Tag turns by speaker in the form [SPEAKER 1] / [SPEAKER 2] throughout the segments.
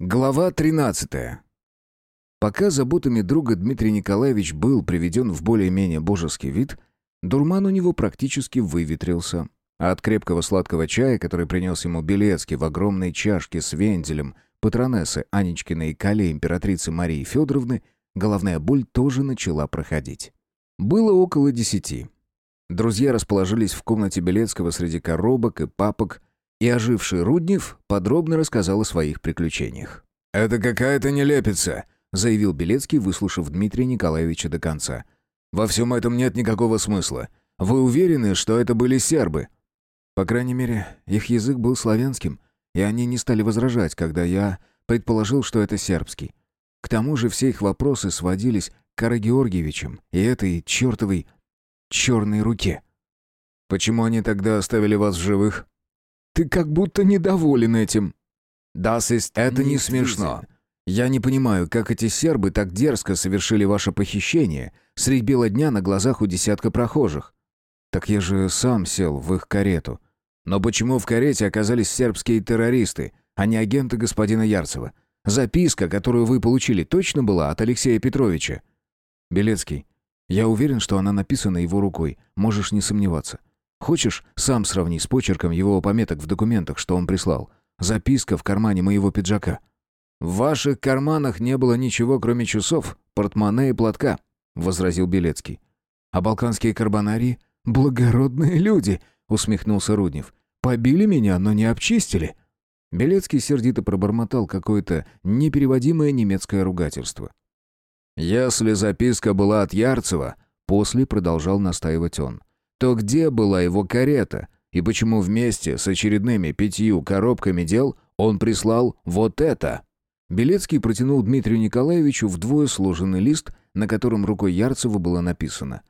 [SPEAKER 1] Глава 13. Пока заботами друга Дмитрий Николаевич был приведен в более-менее божеский вид, дурман у него практически выветрился, а от крепкого сладкого чая, который принес ему Белецкий в огромной чашке с венделем патронессы Анечкиной и Кале императрицы Марии Федоровны, головная боль тоже начала проходить. Было около десяти. Друзья расположились в комнате Белецкого среди коробок и папок, и оживший Руднев подробно рассказал о своих приключениях.
[SPEAKER 2] «Это какая-то нелепица», — заявил Белецкий, выслушав Дмитрия Николаевича до конца. «Во всем этом нет никакого смысла. Вы уверены, что это были сербы?»
[SPEAKER 1] «По крайней мере, их язык был славянским, и они не стали возражать, когда я предположил, что это сербский. К тому же все их вопросы сводились к Кара Георгиевичам и этой чертовой черной руке».
[SPEAKER 2] «Почему они тогда оставили вас в живых?»
[SPEAKER 1] Ты как будто недоволен этим».
[SPEAKER 2] «Das ist это не смешно. Я не понимаю, как эти сербы так дерзко совершили ваше похищение средь бела дня на глазах у десятка прохожих».
[SPEAKER 1] «Так я же сам сел в их карету».
[SPEAKER 2] «Но почему в карете оказались сербские террористы, а не агенты господина Ярцева? Записка, которую вы получили, точно была от Алексея Петровича?»
[SPEAKER 1] «Белецкий, я уверен, что она написана его рукой, можешь не сомневаться. Хочешь, сам сравни с почерком его пометок в документах, что он прислал. Записка в кармане моего пиджака».
[SPEAKER 2] «В ваших карманах не было ничего, кроме часов, портмоне и платка», — возразил Белецкий.
[SPEAKER 1] «А балканские карбонарии — благородные люди», — усмехнулся Руднев. «Побили меня, но не обчистили». Белецкий сердито пробормотал какое-то непереводимое немецкое ругательство.
[SPEAKER 2] «Если записка была от Ярцева», — после продолжал настаивать он, — то где была его карета? И почему вместе с очередными пятью коробками дел он прислал вот это?
[SPEAKER 1] Белецкий протянул Дмитрию Николаевичу вдвое сложенный лист, на котором рукой Ярцева было написано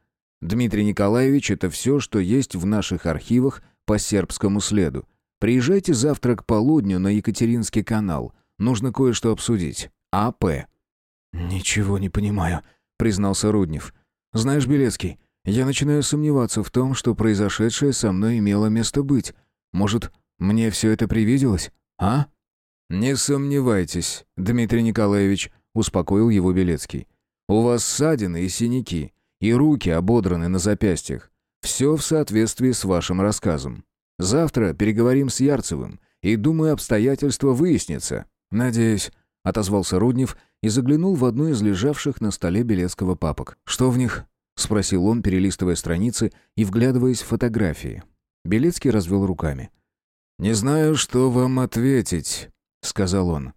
[SPEAKER 1] «Дмитрий Николаевич, это все, что есть в наших архивах по сербскому следу. Приезжайте завтра к полудню на Екатеринский канал. Нужно кое-что обсудить. А.П.» «Ничего не понимаю», — признался Руднев. «Знаешь, Белецкий, я начинаю сомневаться в том, что произошедшее со мной имело место быть. Может, мне все это привиделось? А?
[SPEAKER 2] Не сомневайтесь, Дмитрий Николаевич, успокоил его Белецкий. У вас ссадины и синяки, и руки ободраны на запястьях. Все в соответствии с вашим рассказом. Завтра переговорим с Ярцевым, и, думаю, обстоятельства выяснятся.
[SPEAKER 1] Надеюсь, отозвался Руднев и заглянул в одну из лежавших на столе Белецкого папок. Что в них? — спросил он, перелистывая страницы и вглядываясь в фотографии. Белецкий развел руками.
[SPEAKER 2] «Не знаю, что вам ответить», — сказал он.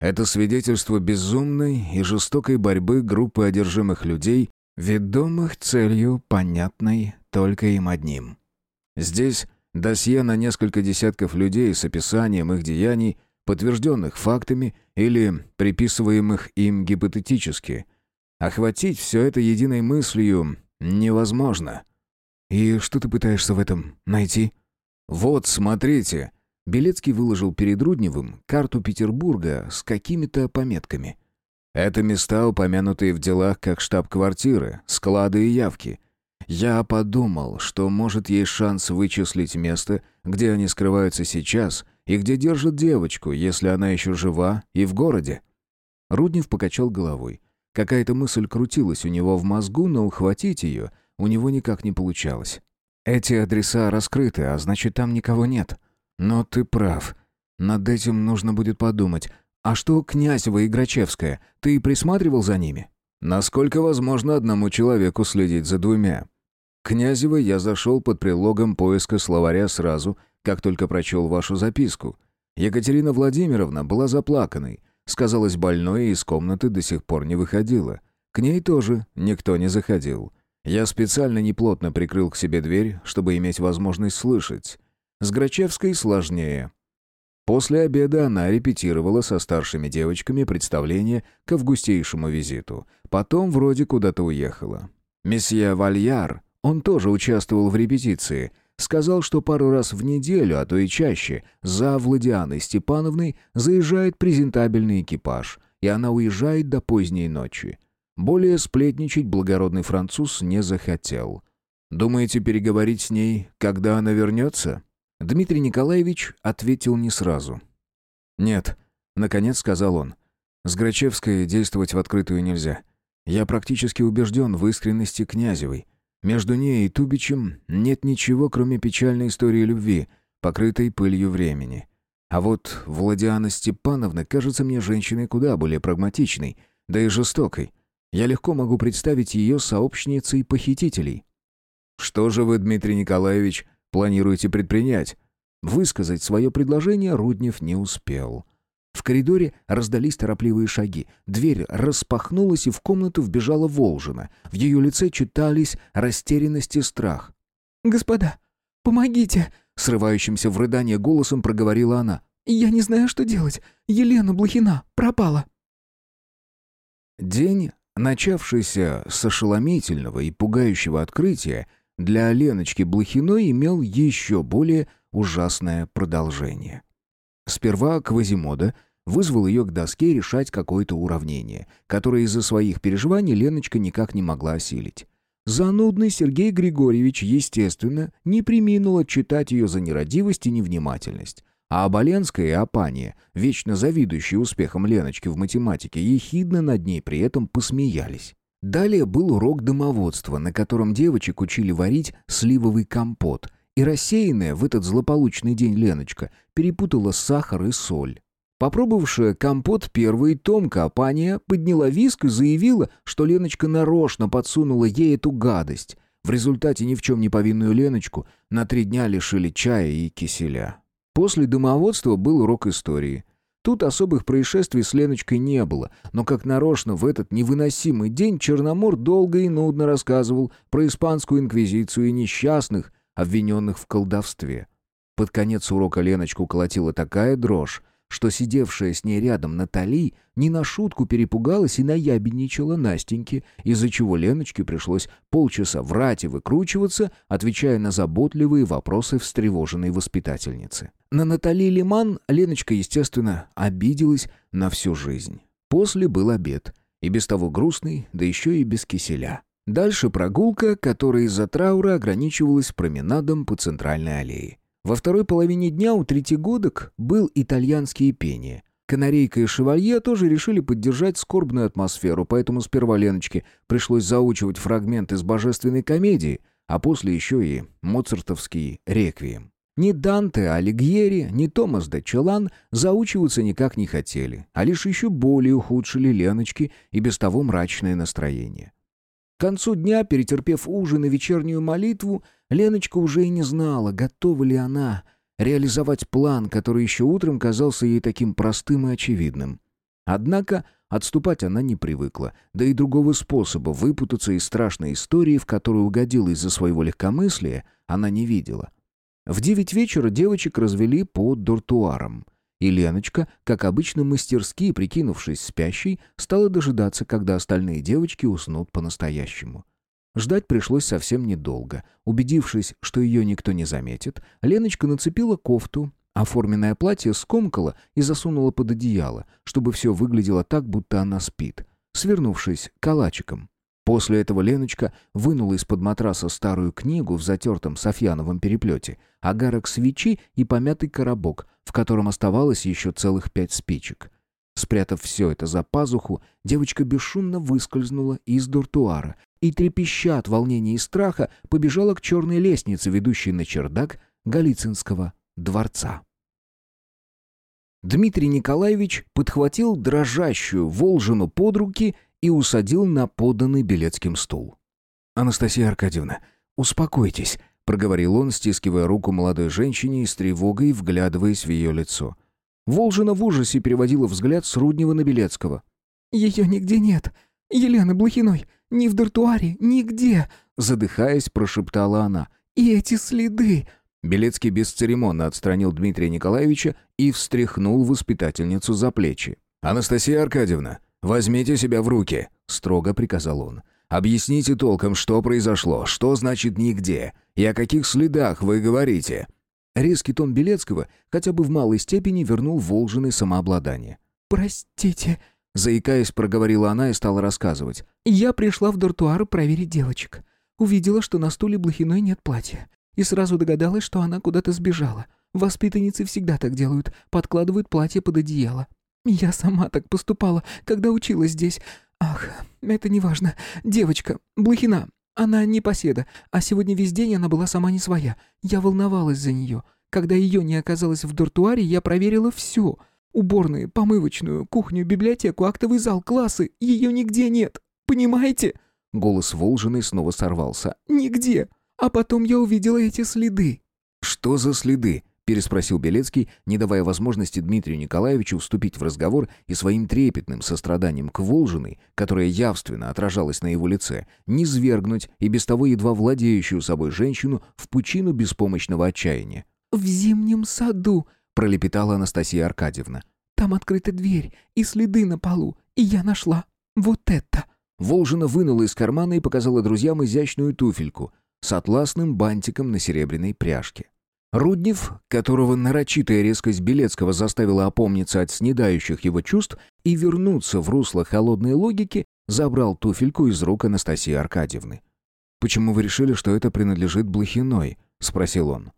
[SPEAKER 2] «Это свидетельство безумной и жестокой борьбы группы одержимых людей, ведомых целью, понятной только им одним. Здесь досье на несколько десятков людей с описанием их деяний, подтвержденных фактами или приписываемых им гипотетически — Охватить все это единой мыслью невозможно.
[SPEAKER 1] «И что ты пытаешься в этом найти?»
[SPEAKER 2] «Вот, смотрите».
[SPEAKER 1] Белецкий выложил перед Рудневым карту Петербурга с какими-то пометками.
[SPEAKER 2] «Это места, упомянутые в делах как штаб-квартиры, склады и явки. Я подумал, что может есть шанс вычислить место, где они скрываются сейчас и где держат девочку, если она еще жива и в городе».
[SPEAKER 1] Руднев покачал головой. Какая-то мысль крутилась у него в мозгу, но ухватить ее у него никак не получалось. Эти адреса раскрыты, а значит, там никого нет. Но ты прав. Над этим нужно будет подумать. А что Князева и Грачевская? Ты присматривал за ними?
[SPEAKER 2] Насколько возможно одному человеку следить за двумя? Князева я зашел под прилогом поиска словаря сразу, как только прочел вашу записку. Екатерина Владимировна была заплаканной, Сказалось, больной из комнаты до сих пор не выходила. К ней тоже никто не заходил. Я специально неплотно прикрыл к себе дверь, чтобы иметь возможность слышать. С Грачевской сложнее. После обеда она репетировала со старшими девочками представление к августейшему визиту. Потом вроде куда-то уехала. Месье Вальяр, он тоже участвовал в репетиции, Сказал, что пару раз в неделю, а то и чаще, за Владианой Степановной заезжает презентабельный экипаж, и она уезжает до поздней ночи. Более сплетничать благородный француз не захотел. «Думаете переговорить с ней, когда она вернется?» Дмитрий Николаевич ответил не сразу.
[SPEAKER 1] «Нет, Наконец сказал он. «С Грачевской действовать в открытую нельзя. Я практически убежден в искренности Князевой. Между ней и Тубичем нет ничего, кроме печальной истории любви, покрытой пылью времени. А вот Владиана Степановна кажется мне женщиной куда более прагматичной, да и жестокой. Я легко могу представить ее сообщницей похитителей. Что же вы, Дмитрий Николаевич, планируете предпринять? Высказать свое предложение Руднев не успел. В коридоре раздались торопливые шаги. Дверь распахнулась, и в комнату вбежала Волжина. В ее лице читались растерянность и страх.
[SPEAKER 3] «Господа, помогите!» Срывающимся в рыдание голосом проговорила она. «Я не знаю, что делать. Елена Блохина пропала».
[SPEAKER 1] День, начавшийся с ошеломительного и пугающего открытия, для Леночки Блохиной имел еще более ужасное продолжение. Сперва Квазимода вызвал ее к доске решать какое-то уравнение, которое из-за своих переживаний Леночка никак не могла осилить. Занудный Сергей Григорьевич, естественно, не приминул отчитать ее за нерадивость и невнимательность. А Оболенская и Апания, вечно завидующие успехом Леночки в математике, ехидно над ней при этом посмеялись. Далее был урок домоводства, на котором девочек учили варить сливовый компот, и рассеянная в этот злополучный день Леночка перепутала сахар и соль. Попробовавшая компот первый, Томка Апания подняла виск и заявила, что Леночка нарочно подсунула ей эту гадость. В результате ни в чем не повинную Леночку на три дня лишили чая и киселя. После домоводства был урок истории. Тут особых происшествий с Леночкой не было, но как нарочно в этот невыносимый день Черномор долго и нудно рассказывал про испанскую инквизицию и несчастных, обвиненных в колдовстве. Под конец урока Леночку колотила такая дрожь, что сидевшая с ней рядом Натали не на шутку перепугалась и наябедничала Настеньке, из-за чего Леночке пришлось полчаса врать и выкручиваться, отвечая на заботливые вопросы встревоженной воспитательницы. На Натали Лиман Леночка, естественно, обиделась на всю жизнь. После был обед, и без того грустный, да еще и без киселя. Дальше прогулка, которая из-за траура ограничивалась променадом по центральной аллее. Во второй половине дня у третьегодок был итальянские пение. Канарейка и Шевалье тоже решили поддержать скорбную атмосферу, поэтому сперва Леночке пришлось заучивать фрагмент из божественной комедии, а после еще и моцартовский реквием. Ни Данте Алигьери, ни Томас де Челан заучиваться никак не хотели, а лишь еще более ухудшили Леночки и без того мрачное настроение. К концу дня, перетерпев ужин и вечернюю молитву, Леночка уже и не знала, готова ли она реализовать план, который еще утром казался ей таким простым и очевидным. Однако отступать она не привыкла, да и другого способа выпутаться из страшной истории, в которую угодила из-за своего легкомыслия, она не видела. В девять вечера девочек развели по дортуарам. И Леночка, как обычно мастерски прикинувшись спящей, стала дожидаться, когда остальные девочки уснут по-настоящему. Ждать пришлось совсем недолго. Убедившись, что ее никто не заметит, Леночка нацепила кофту, оформленное платье скомкала и засунула под одеяло, чтобы все выглядело так, будто она спит, свернувшись калачиком. После этого Леночка вынула из-под матраса старую книгу в затертом софьяновом переплете, агарок свечи и помятый коробок, в котором оставалось еще целых пять спичек. Спрятав все это за пазуху, девочка бесшумно выскользнула из дуртуара и, трепеща от волнения и страха, побежала к черной лестнице, ведущей на чердак Голицынского дворца. Дмитрий Николаевич подхватил дрожащую Волжину под руки и усадил на поданный Белецким стул. «Анастасия Аркадьевна, успокойтесь», — проговорил он, стискивая руку молодой женщине и с тревогой вглядываясь в ее лицо. Волжина в ужасе переводила взгляд с Руднева на Белецкого.
[SPEAKER 3] «Ее нигде нет. Елены Блохиной. Ни в дартуаре, нигде», — задыхаясь, прошептала она. «И эти следы...»
[SPEAKER 1] Белецкий бесцеремонно отстранил Дмитрия Николаевича и встряхнул воспитательницу за плечи. «Анастасия Аркадьевна, «Возьмите себя в руки», — строго приказал он. «Объясните толком, что произошло, что значит «нигде», и о каких следах вы говорите».
[SPEAKER 2] Резкий тон Белецкого хотя бы в малой степени вернул Волжиной самообладание.
[SPEAKER 3] «Простите», —
[SPEAKER 2] заикаясь, проговорила она и стала рассказывать.
[SPEAKER 3] «Я пришла в дартуар проверить девочек. Увидела, что на стуле Блохиной нет платья. И сразу догадалась, что она куда-то сбежала. Воспитанницы всегда так делают, подкладывают платье под одеяло. Я сама так поступала, когда училась здесь. Ах, это не важно. Девочка, Блохина, она не поседа, а сегодня весь день она была сама не своя. Я волновалась за нее. Когда ее не оказалось в дуртуаре, я проверила все. Уборные, помывочную, кухню, библиотеку, актовый зал, классы. Ее нигде нет. Понимаете?»
[SPEAKER 1] Голос Волжиной снова сорвался.
[SPEAKER 3] «Нигде. А потом я увидела эти следы».
[SPEAKER 1] «Что за следы?» Переспросил Белецкий, не давая возможности Дмитрию Николаевичу вступить в разговор и своим трепетным состраданием к Волжиной, которое явственно отражалось на его лице, не свергнуть и без того едва владеющую собой женщину в пучину беспомощного отчаяния.
[SPEAKER 3] «В зимнем саду», —
[SPEAKER 1] пролепетала Анастасия Аркадьевна.
[SPEAKER 3] «Там открыта дверь и следы на полу, и я нашла вот это».
[SPEAKER 1] Волжина вынула из кармана и показала друзьям изящную туфельку с атласным бантиком на серебряной пряжке. Руднев, которого нарочитая резкость Белецкого заставила опомниться от снедающих его чувств и вернуться в русло холодной логики, забрал туфельку из рук Анастасии Аркадьевны. «Почему вы решили, что это принадлежит Блохиной?» — спросил он.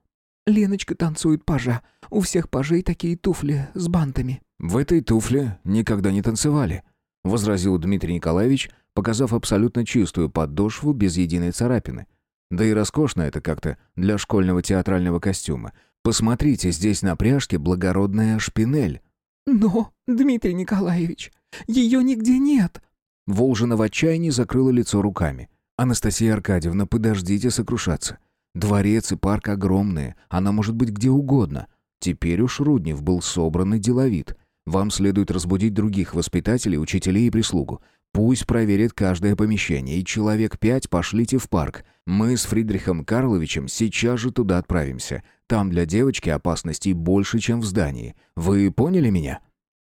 [SPEAKER 3] «Леночка танцует пажа. У всех пажей такие туфли с бантами».
[SPEAKER 1] «В этой туфле никогда не танцевали», — возразил Дмитрий Николаевич, показав абсолютно чистую подошву без единой царапины. Да и роскошно это как-то для школьного театрального костюма. Посмотрите, здесь на пряжке благородная шпинель.
[SPEAKER 3] «Но, Дмитрий Николаевич, ее нигде нет!»
[SPEAKER 1] Волжина в отчаянии закрыла лицо руками. «Анастасия Аркадьевна, подождите сокрушаться. Дворец и парк огромные, она может быть где угодно. Теперь уж Руднев был собран и деловит. Вам следует разбудить других воспитателей, учителей и прислугу. Пусть проверит каждое помещение, и человек пять пошлите в парк. Мы с Фридрихом Карловичем сейчас же туда отправимся. Там для девочки опасностей больше, чем в здании. Вы поняли меня?»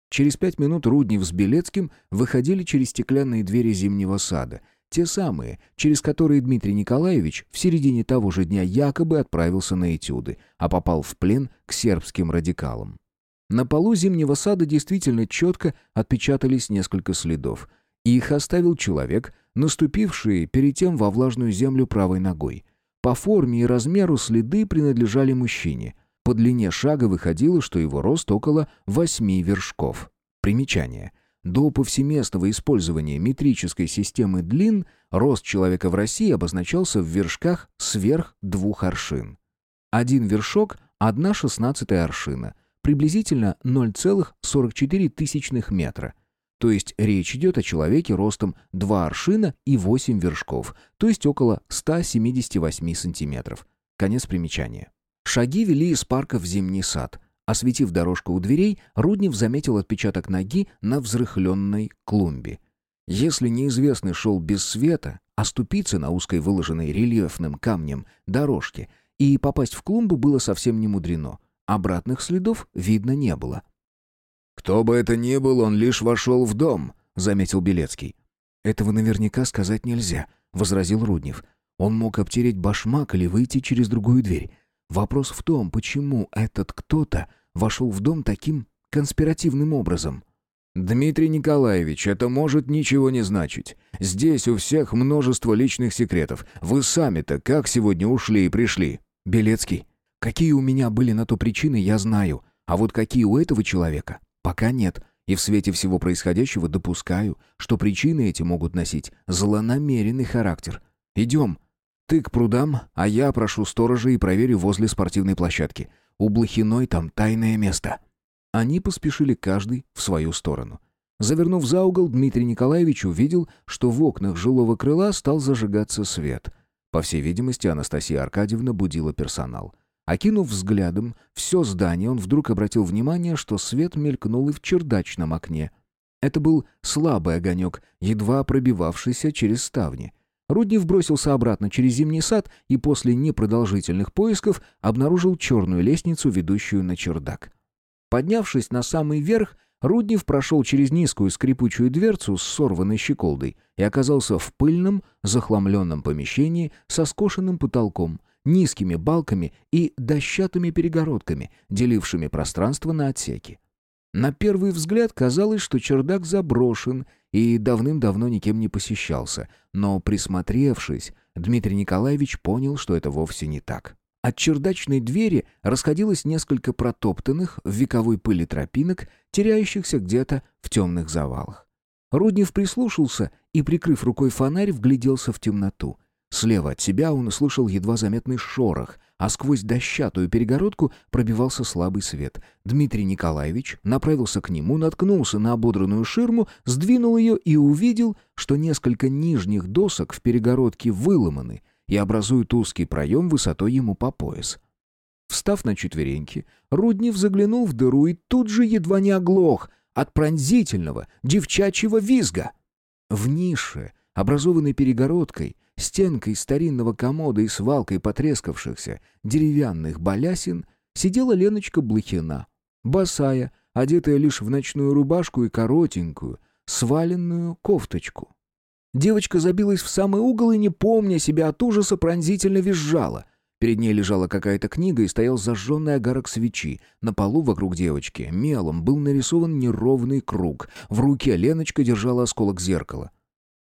[SPEAKER 1] Через пять минут Руднев с Белецким выходили через стеклянные двери зимнего сада. Те самые, через которые Дмитрий Николаевич в середине того же дня якобы отправился на этюды, а попал в плен к сербским радикалам. На полу зимнего сада действительно четко отпечатались несколько следов. Их оставил человек, наступивший перед тем во влажную землю правой ногой. По форме и размеру следы принадлежали мужчине. По длине шага выходило, что его рост около восьми вершков. Примечание. До повсеместного использования метрической системы длин рост человека в России обозначался в вершках сверх двух аршин. Один вершок – одна шестнадцатая аршина, приблизительно 0,44 тысячных метра – то есть речь идет о человеке ростом 2 аршина и 8 вершков, то есть около 178 сантиметров. Конец примечания. Шаги вели из парка в зимний сад. Осветив дорожку у дверей, Руднев заметил отпечаток ноги на взрыхленной клумбе. Если неизвестный шел без света, оступиться на узкой выложенной рельефным камнем дорожке и попасть в клумбу было совсем не мудрено. Обратных следов видно не было.
[SPEAKER 2] «Кто бы это ни был, он лишь вошел в дом», — заметил Белецкий.
[SPEAKER 1] «Этого наверняка сказать нельзя», — возразил Руднев. «Он мог обтереть башмак или выйти через другую дверь. Вопрос в том, почему этот кто-то вошел в дом таким конспиративным образом».
[SPEAKER 2] «Дмитрий Николаевич, это может ничего не значить. Здесь у всех множество личных секретов. Вы сами-то как сегодня ушли и пришли?»
[SPEAKER 1] «Белецкий, какие у меня были на то причины, я знаю. А вот какие у этого человека, Пока нет, и в свете всего происходящего допускаю, что причины эти могут носить злонамеренный характер. Идем. Ты к прудам, а я прошу сторожа и проверю возле спортивной площадки. У Блохиной там тайное место». Они поспешили каждый в свою сторону. Завернув за угол, Дмитрий Николаевич увидел, что в окнах жилого крыла стал зажигаться свет. По всей видимости, Анастасия Аркадьевна будила персонал. Окинув взглядом все здание, он вдруг обратил внимание, что свет мелькнул и в чердачном окне. Это был слабый огонек, едва пробивавшийся через ставни. Руднев бросился обратно через зимний сад и после непродолжительных поисков обнаружил черную лестницу, ведущую на чердак. Поднявшись на самый верх, Руднев прошел через низкую скрипучую дверцу с сорванной щеколдой и оказался в пыльном, захламленном помещении со скошенным потолком, низкими балками и дощатыми перегородками, делившими пространство на отсеки. На первый взгляд казалось, что чердак заброшен и давным-давно никем не посещался, но присмотревшись, Дмитрий Николаевич понял, что это вовсе не так. От чердачной двери расходилось несколько протоптанных в вековой пыли тропинок, теряющихся где-то в темных завалах. Руднев прислушался и, прикрыв рукой фонарь, вгляделся в темноту. Слева от себя он услышал едва заметный шорох, а сквозь дощатую перегородку пробивался слабый свет. Дмитрий Николаевич направился к нему, наткнулся на ободранную ширму, сдвинул ее и увидел, что несколько нижних досок в перегородке выломаны и образуют узкий проем высотой ему по пояс. Встав на четвереньки, Руднев заглянул в дыру и тут же едва не оглох от пронзительного девчачьего визга. В нише, образованной перегородкой, стенкой старинного комода и свалкой потрескавшихся деревянных балясин, сидела Леночка Блохина, босая, одетая лишь в ночную рубашку и коротенькую, сваленную кофточку. Девочка забилась в самый угол и, не помня себя от ужаса, пронзительно визжала. Перед ней лежала какая-то книга и стоял зажженный огарок свечи. На полу вокруг девочки мелом был нарисован неровный круг. В руке Леночка держала осколок зеркала.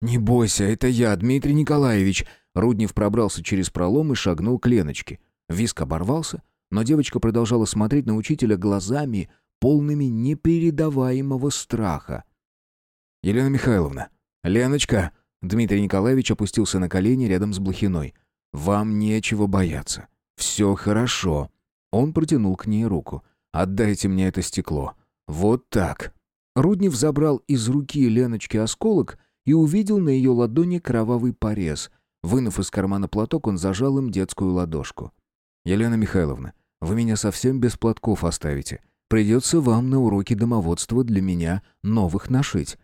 [SPEAKER 1] «Не бойся, это я, Дмитрий Николаевич!» Руднев пробрался через пролом и шагнул к Леночке. Виск оборвался, но девочка продолжала смотреть на учителя глазами, полными непередаваемого страха. «Елена Михайловна, Леночка!» Дмитрий Николаевич опустился на колени рядом с Блохиной. «Вам нечего бояться. Все хорошо». Он протянул к ней руку. «Отдайте мне это стекло. Вот так». Руднев забрал из руки Леночки осколок и увидел на ее ладони кровавый порез. Вынув из кармана платок, он зажал им детскую ладошку. «Елена Михайловна, вы меня совсем без платков оставите. Придется вам на уроки домоводства для меня новых нашить».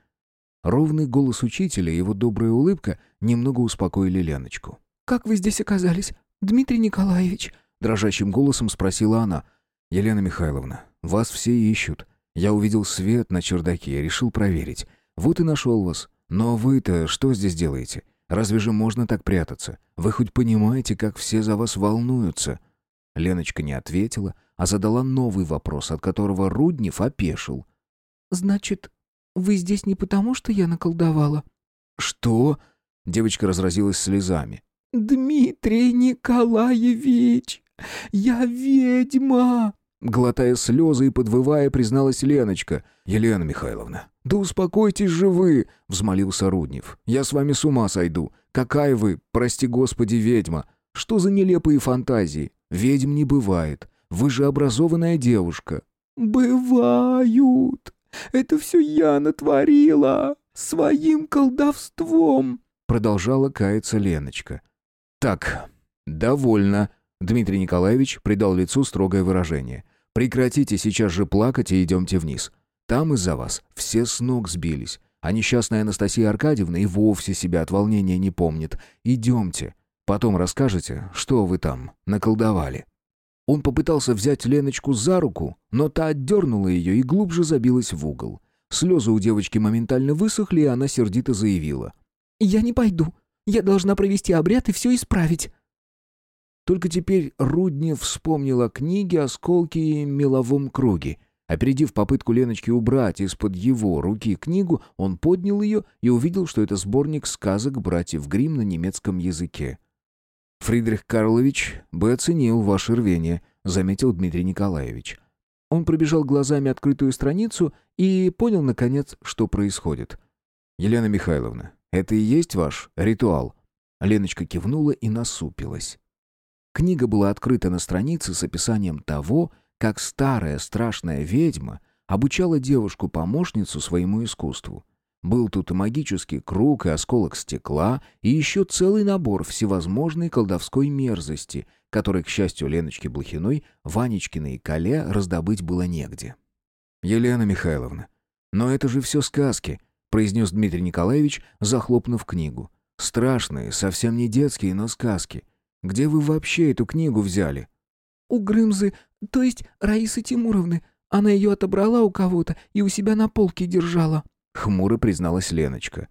[SPEAKER 1] Ровный голос учителя и его добрая улыбка немного успокоили Леночку.
[SPEAKER 3] «Как вы здесь оказались, Дмитрий Николаевич?»
[SPEAKER 1] Дрожащим голосом спросила она. «Елена Михайловна, вас все ищут. Я увидел свет на чердаке, решил проверить. Вот и нашел вас. Но вы-то что здесь делаете? Разве же можно так прятаться? Вы хоть понимаете, как все за вас волнуются?» Леночка не ответила, а задала новый вопрос, от которого Руднев опешил.
[SPEAKER 3] «Значит, вы здесь не потому, что я наколдовала?»
[SPEAKER 1] «Что?» Девочка разразилась слезами.
[SPEAKER 3] «Дмитрий Николаевич, я ведьма!»
[SPEAKER 1] Глотая слезы и подвывая, призналась Леночка. «Елена Михайловна, да успокойтесь же вы!» — взмолился Руднев. «Я с вами с ума сойду. Какая вы, прости господи, ведьма! Что за нелепые фантазии? Ведьм не бывает. Вы же образованная девушка».
[SPEAKER 3] «Бывают!» Это все я натворила своим колдовством!»
[SPEAKER 1] Продолжала каяться Леночка. «Так, довольно!» Дмитрий Николаевич придал лицу строгое выражение. «Прекратите сейчас же плакать и идемте вниз. Там из-за вас все с ног сбились, а несчастная Анастасия Аркадьевна и вовсе себя от волнения не помнит. Идемте. Потом расскажете, что вы там наколдовали». Он попытался взять Леночку за руку, но та отдернула ее и глубже забилась в угол. Слезы у девочки моментально высохли, и она сердито заявила.
[SPEAKER 3] «Я не пойду. Я должна провести обряд и все исправить».
[SPEAKER 1] Только теперь Руднев вспомнил о книге, осколке и меловом круге. Опередив попытку Леночки убрать из-под его руки книгу, он поднял ее и увидел, что это сборник сказок братьев Гримм на немецком языке. «Фридрих Карлович бы оценил ваше рвение», — заметил Дмитрий Николаевич. Он пробежал глазами открытую страницу и понял, наконец, что происходит. «Елена Михайловна, это и есть ваш ритуал?» Леночка кивнула и насупилась. Книга была открыта на странице с описанием того, как старая страшная ведьма обучала девушку-помощницу своему искусству. Был тут и магический круг, и осколок стекла, и еще целый набор всевозможной колдовской мерзости, которой, к счастью Леночки Блохиной, Ванечкиной и Кале раздобыть было негде. «Елена Михайловна, но это же все сказки», — произнес Дмитрий Николаевич, захлопнув книгу. «Страшные, совсем не детские, но сказки. Где вы вообще эту книгу взяли?»
[SPEAKER 3] «У Грымзы, то есть Раисы Тимуровны. Она ее отобрала у кого-то и у себя на полке держала»,
[SPEAKER 1] Хмуро призналась Леночка.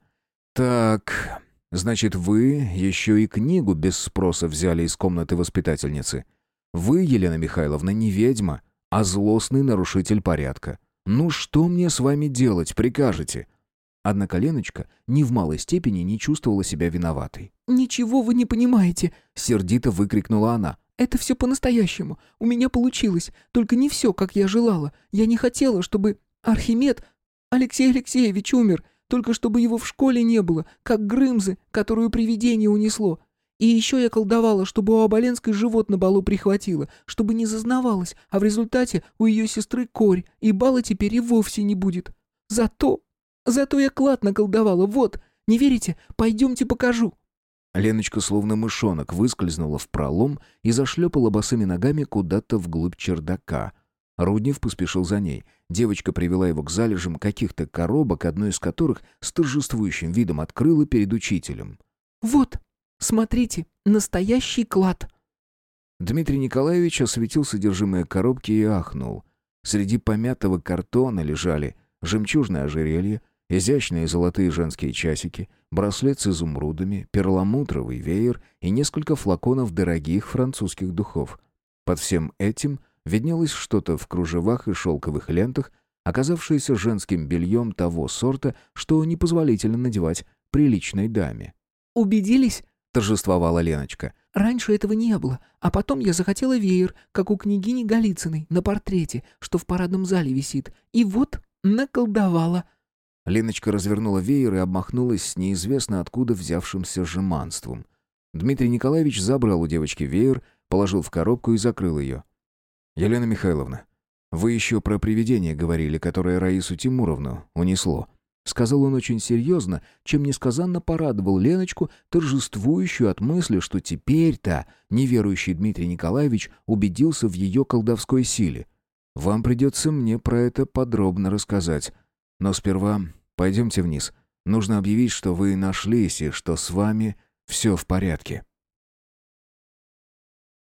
[SPEAKER 1] «Так, значит, вы еще и книгу без спроса взяли из комнаты воспитательницы. Вы, Елена Михайловна, не ведьма, а злостный нарушитель порядка. Ну что мне с вами делать, прикажете?» Однако Леночка ни в малой степени не чувствовала себя виноватой.
[SPEAKER 3] «Ничего вы не понимаете!»
[SPEAKER 1] — сердито выкрикнула она.
[SPEAKER 3] Это все по-настоящему. У меня получилось. Только не все, как я желала. Я не хотела, чтобы Архимед... Алексей Алексеевич умер. Только чтобы его в школе не было, как Грымзы, которую привидение унесло. И еще я колдовала, чтобы у Оболенской живот на балу прихватило, чтобы не зазнавалась, а в результате у ее сестры корь, и бала теперь и вовсе не будет. Зато... Зато я клад наколдовала, вот. Не верите? Пойдемте покажу».
[SPEAKER 1] Леночка, словно мышонок, выскользнула в пролом и зашлепала босыми ногами куда-то вглубь чердака. Руднев поспешил за ней. Девочка привела его к залежам каких-то коробок, одну из которых с торжествующим видом открыла перед учителем.
[SPEAKER 3] «Вот, смотрите, настоящий клад!»
[SPEAKER 1] Дмитрий Николаевич осветил содержимое коробки и ахнул. Среди помятого картона лежали жемчужное ожерелье, изящные золотые женские часики, браслет с изумрудами, перламутровый веер и несколько флаконов дорогих французских духов. Под всем этим виднелось что-то в кружевах и шелковых лентах, оказавшееся женским бельем того сорта, что непозволительно надевать приличной даме.
[SPEAKER 3] «Убедились?»
[SPEAKER 1] — торжествовала Леночка.
[SPEAKER 3] «Раньше этого не было, а потом я захотела веер, как у княгини Голицыной, на портрете, что в парадном зале висит. И вот наколдовала».
[SPEAKER 1] Леночка развернула веер и обмахнулась с неизвестно откуда взявшимся жеманством. Дмитрий Николаевич забрал у девочки веер, положил в коробку и закрыл ее. «Елена Михайловна, вы еще про привидение говорили, которое Раису Тимуровну унесло», сказал он очень серьезно, чем несказанно порадовал Леночку, торжествующую от мысли, что теперь-то неверующий Дмитрий Николаевич убедился в ее колдовской силе. «Вам придется мне про это подробно рассказать. Но сперва пойдемте вниз. Нужно объявить, что вы нашлись и что с вами все в порядке».